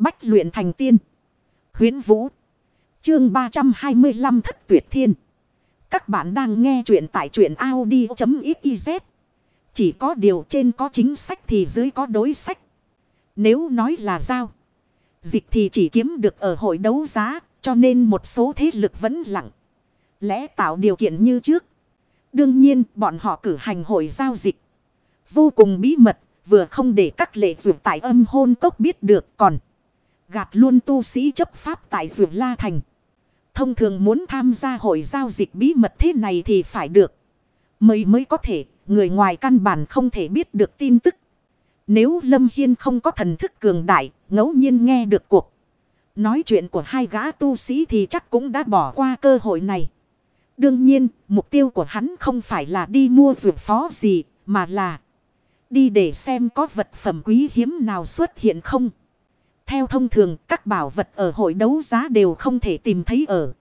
Bách luyện thành tiên. Huyến Vũ. Chương 325 Thất Tuyệt Thiên. Các bạn đang nghe truyện tại truyện Audi.xyz. Chỉ có điều trên có chính sách thì dưới có đối sách. Nếu nói là giao. Dịch thì chỉ kiếm được ở hội đấu giá. Cho nên một số thế lực vẫn lặng. Lẽ tạo điều kiện như trước. Đương nhiên, bọn họ cử hành hội giao dịch. Vô cùng bí mật. Vừa không để các lệ dụng tại âm hôn cốc biết được còn. Gạt luôn tu sĩ chấp pháp tại dụ la thành. Thông thường muốn tham gia hội giao dịch bí mật thế này thì phải được. Mới mới có thể, người ngoài căn bản không thể biết được tin tức. Nếu Lâm Hiên không có thần thức cường đại, ngẫu nhiên nghe được cuộc. Nói chuyện của hai gã tu sĩ thì chắc cũng đã bỏ qua cơ hội này. Đương nhiên, mục tiêu của hắn không phải là đi mua rượu phó gì, mà là đi để xem có vật phẩm quý hiếm nào xuất hiện không. Theo thông thường, các bảo vật ở hội đấu giá đều không thể tìm thấy ở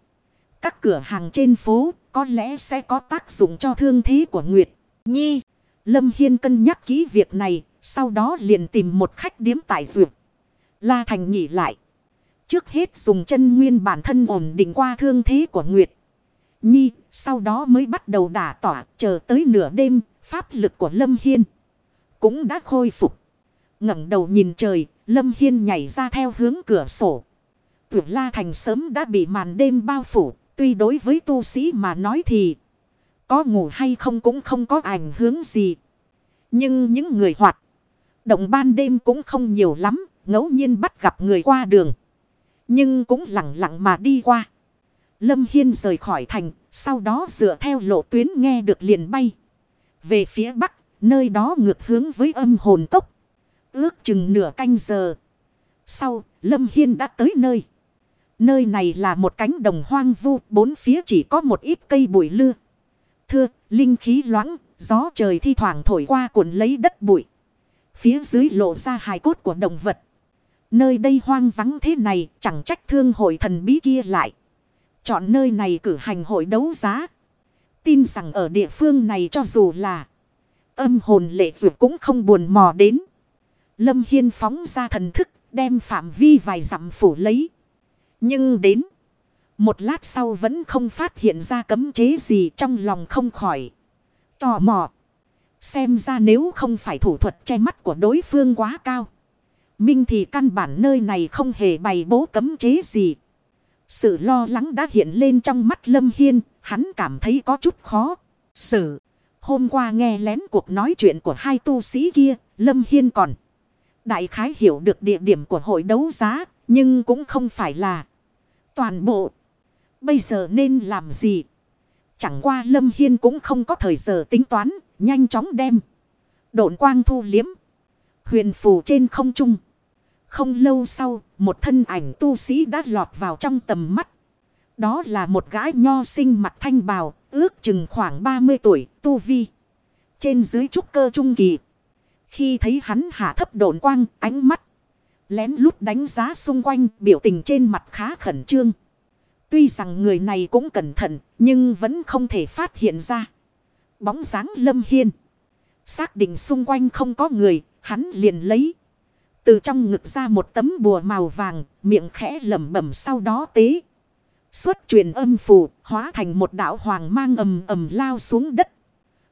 các cửa hàng trên phố, có lẽ sẽ có tác dụng cho thương thế của Nguyệt Nhi. Lâm Hiên cân nhắc kỹ việc này, sau đó liền tìm một khách điếm tại dược. La Thành nghỉ lại. Trước hết dùng chân nguyên bản thân ổn định qua thương thế của Nguyệt Nhi, sau đó mới bắt đầu đả tỏa, chờ tới nửa đêm, pháp lực của Lâm Hiên cũng đã khôi phục ngẩng đầu nhìn trời, Lâm Hiên nhảy ra theo hướng cửa sổ. Tuyệt La Thành sớm đã bị màn đêm bao phủ, tuy đối với tu sĩ mà nói thì có ngủ hay không cũng không có ảnh hưởng gì. Nhưng những người hoạt động ban đêm cũng không nhiều lắm, ngẫu nhiên bắt gặp người qua đường. Nhưng cũng lặng lặng mà đi qua. Lâm Hiên rời khỏi thành, sau đó dựa theo lộ tuyến nghe được liền bay. Về phía bắc, nơi đó ngược hướng với âm hồn tốc. Ước chừng nửa canh giờ. Sau, Lâm Hiên đã tới nơi. Nơi này là một cánh đồng hoang vu, bốn phía chỉ có một ít cây bụi lưa. Thưa, linh khí loãng, gió trời thi thoảng thổi qua cuộn lấy đất bụi. Phía dưới lộ ra hài cốt của động vật. Nơi đây hoang vắng thế này, chẳng trách thương hội thần bí kia lại. Chọn nơi này cử hành hội đấu giá. Tin rằng ở địa phương này cho dù là âm hồn lệ dược cũng không buồn mò đến. Lâm Hiên phóng ra thần thức, đem phạm vi vài dặm phủ lấy. Nhưng đến, một lát sau vẫn không phát hiện ra cấm chế gì trong lòng không khỏi. Tò mò. Xem ra nếu không phải thủ thuật che mắt của đối phương quá cao. Minh thì căn bản nơi này không hề bày bố cấm chế gì. Sự lo lắng đã hiện lên trong mắt Lâm Hiên, hắn cảm thấy có chút khó. Sự, hôm qua nghe lén cuộc nói chuyện của hai tu sĩ kia, Lâm Hiên còn. Đại khái hiểu được địa điểm của hội đấu giá, nhưng cũng không phải là toàn bộ. Bây giờ nên làm gì? Chẳng qua Lâm Hiên cũng không có thời giờ tính toán, nhanh chóng đem. Độn quang thu liếm. Huyền phù trên không trung. Không lâu sau, một thân ảnh tu sĩ đã lọt vào trong tầm mắt. Đó là một gái nho sinh mặt thanh bào, ước chừng khoảng 30 tuổi, tu vi. Trên dưới trúc cơ trung kỳ. Khi thấy hắn hạ thấp độn quang, ánh mắt. Lén lút đánh giá xung quanh, biểu tình trên mặt khá khẩn trương. Tuy rằng người này cũng cẩn thận, nhưng vẫn không thể phát hiện ra. Bóng dáng lâm hiên. Xác định xung quanh không có người, hắn liền lấy. Từ trong ngực ra một tấm bùa màu vàng, miệng khẽ lẩm bẩm sau đó tế. Xuất truyền âm phù, hóa thành một đạo hoàng mang ầm ầm lao xuống đất.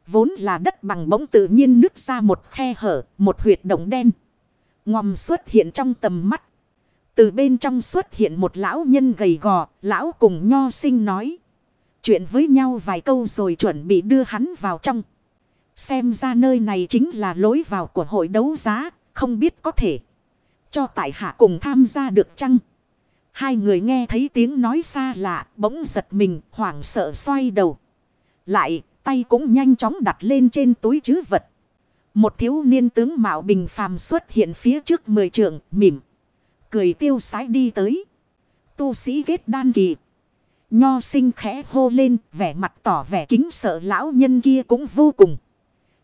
Vốn là đất bằng bỗng tự nhiên nứt ra một khe hở, một huyệt động đen. Ngòm xuất hiện trong tầm mắt. Từ bên trong xuất hiện một lão nhân gầy gò, lão cùng nho sinh nói. Chuyện với nhau vài câu rồi chuẩn bị đưa hắn vào trong. Xem ra nơi này chính là lối vào của hội đấu giá, không biết có thể cho tại hạ cùng tham gia được chăng? Hai người nghe thấy tiếng nói xa lạ, bỗng giật mình, hoảng sợ xoay đầu. Lại, tay cũng nhanh chóng đặt lên trên túi chứ vật. Một thiếu niên tướng mạo bình phàm xuất hiện phía trước mười trường, mỉm. Cười tiêu sái đi tới. Tu sĩ kết đan kỳ. Nho sinh khẽ hô lên, vẻ mặt tỏ vẻ kính sợ lão nhân kia cũng vô cùng.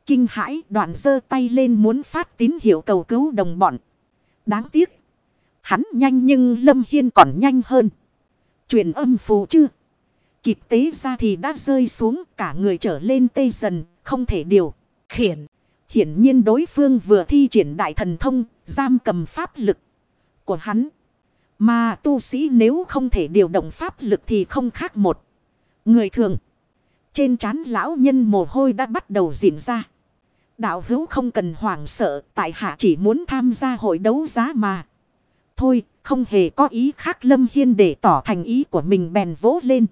Kinh hãi đoạn giơ tay lên muốn phát tín hiệu cầu cứu đồng bọn. Đáng tiếc. Hắn nhanh nhưng Lâm Hiên còn nhanh hơn. Truyền âm phù chưa? Kịp tế ra thì đã rơi xuống cả người trở lên tê dần, không thể điều. Khiển. Hiển nhiên đối phương vừa thi triển đại thần thông, giam cầm pháp lực của hắn. Mà tu sĩ nếu không thể điều động pháp lực thì không khác một. Người thường. Trên trán lão nhân mồ hôi đã bắt đầu diễn ra. Đạo hữu không cần hoảng sợ. Tại hạ chỉ muốn tham gia hội đấu giá mà. Thôi không hề có ý khác Lâm Hiên để tỏ thành ý của mình bèn vỗ lên.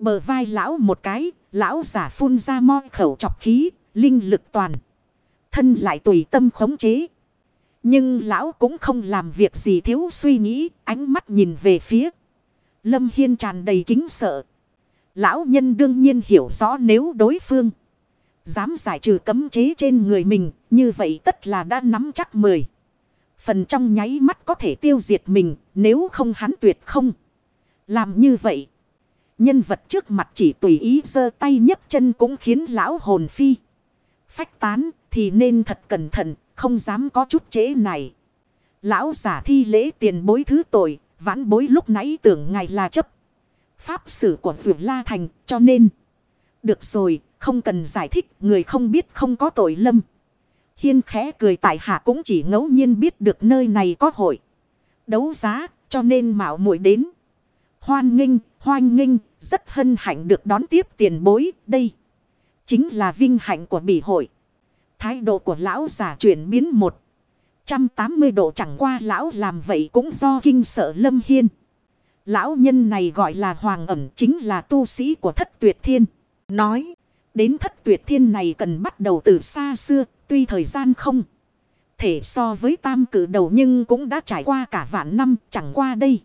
Bờ vai lão một cái. Lão giả phun ra mo khẩu chọc khí. Linh lực toàn. Thân lại tùy tâm khống chế. Nhưng lão cũng không làm việc gì thiếu suy nghĩ, ánh mắt nhìn về phía. Lâm Hiên tràn đầy kính sợ. Lão nhân đương nhiên hiểu rõ nếu đối phương dám giải trừ cấm chế trên người mình, như vậy tất là đã nắm chắc mười. Phần trong nháy mắt có thể tiêu diệt mình, nếu không hắn tuyệt không. Làm như vậy, nhân vật trước mặt chỉ tùy ý giơ tay nhấc chân cũng khiến lão hồn phi. Phách tán thì nên thật cẩn thận, không dám có chút chế này. Lão giả thi lễ tiền bối thứ tội, vãn bối lúc nãy tưởng ngài là chấp. Pháp sử của vượt La Thành, cho nên. Được rồi, không cần giải thích, người không biết không có tội lâm. Hiên khẽ cười tại hạ cũng chỉ ngẫu nhiên biết được nơi này có hội. Đấu giá, cho nên mạo muội đến. Hoan nghênh, hoan nghênh, rất hân hạnh được đón tiếp tiền bối, đây. Chính là vinh hạnh của bỉ hội. Thái độ của lão giả chuyển biến 180 độ chẳng qua lão làm vậy cũng do kinh sợ Lâm Hiên. Lão nhân này gọi là Hoàng ẩm chính là tu sĩ của thất tuyệt thiên. Nói đến thất tuyệt thiên này cần bắt đầu từ xa xưa tuy thời gian không. Thể so với tam cử đầu nhưng cũng đã trải qua cả vạn năm chẳng qua đây.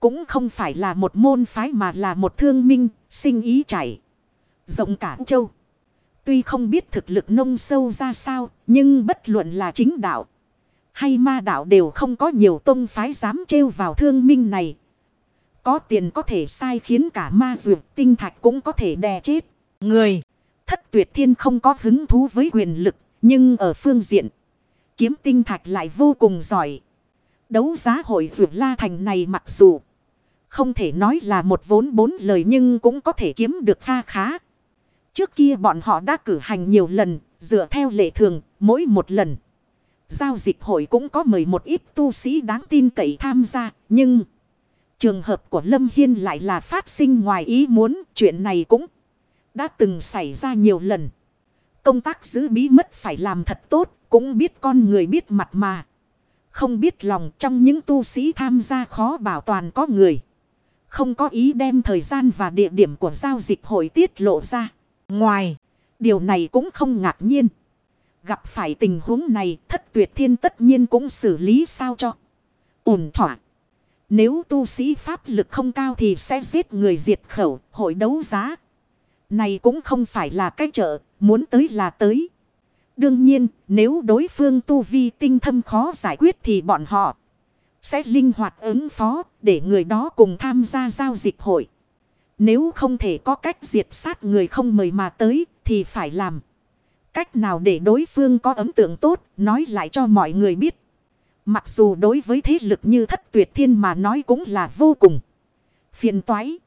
Cũng không phải là một môn phái mà là một thương minh, sinh ý chảy. Rộng cả châu. Tuy không biết thực lực nông sâu ra sao, nhưng bất luận là chính đạo hay ma đạo đều không có nhiều tông phái dám trêu vào thương minh này. Có tiền có thể sai khiến cả ma dược tinh thạch cũng có thể đè chết. Người, thất tuyệt thiên không có hứng thú với quyền lực, nhưng ở phương diện, kiếm tinh thạch lại vô cùng giỏi. Đấu giá hội dược la thành này mặc dù không thể nói là một vốn bốn lời nhưng cũng có thể kiếm được kha khá. Trước kia bọn họ đã cử hành nhiều lần, dựa theo lệ thường, mỗi một lần. Giao dịch hội cũng có mời một ít tu sĩ đáng tin cậy tham gia, nhưng... Trường hợp của Lâm Hiên lại là phát sinh ngoài ý muốn, chuyện này cũng đã từng xảy ra nhiều lần. Công tác giữ bí mật phải làm thật tốt, cũng biết con người biết mặt mà. Không biết lòng trong những tu sĩ tham gia khó bảo toàn có người. Không có ý đem thời gian và địa điểm của giao dịch hội tiết lộ ra. Ngoài, điều này cũng không ngạc nhiên. Gặp phải tình huống này thất tuyệt thiên tất nhiên cũng xử lý sao cho. ổn thỏa. Nếu tu sĩ pháp lực không cao thì sẽ giết người diệt khẩu, hội đấu giá. Này cũng không phải là cái chợ, muốn tới là tới. Đương nhiên, nếu đối phương tu vi tinh thâm khó giải quyết thì bọn họ sẽ linh hoạt ứng phó để người đó cùng tham gia giao dịch hội. Nếu không thể có cách diệt sát người không mời mà tới thì phải làm. Cách nào để đối phương có ấn tượng tốt, nói lại cho mọi người biết. Mặc dù đối với thế lực như thất tuyệt thiên mà nói cũng là vô cùng phiền toái.